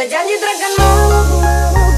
Садя не драганул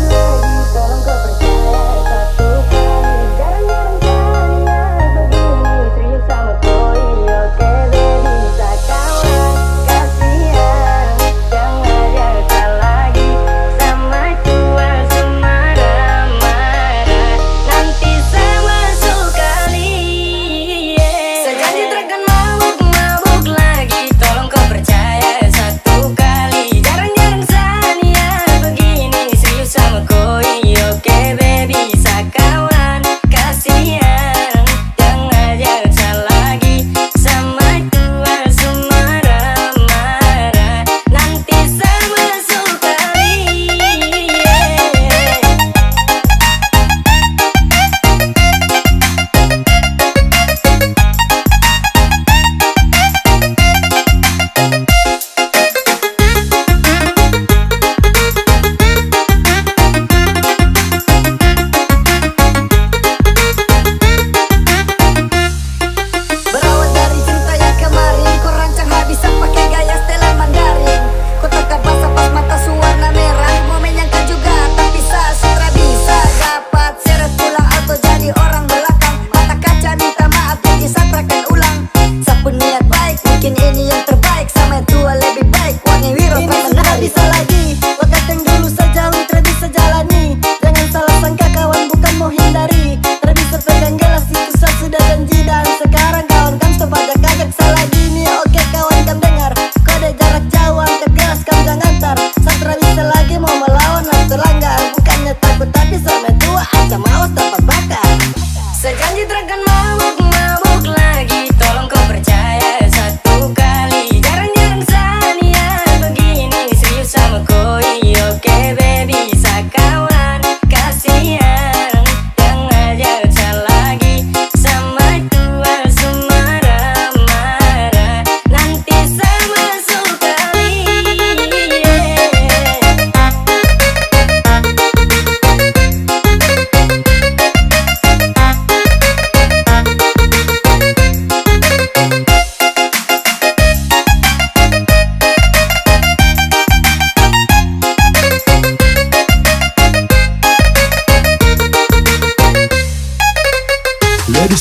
Sejanji terangkan mau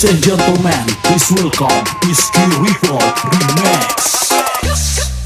Ladies and gentlemen, please welcome Whiskey Revolt Remix.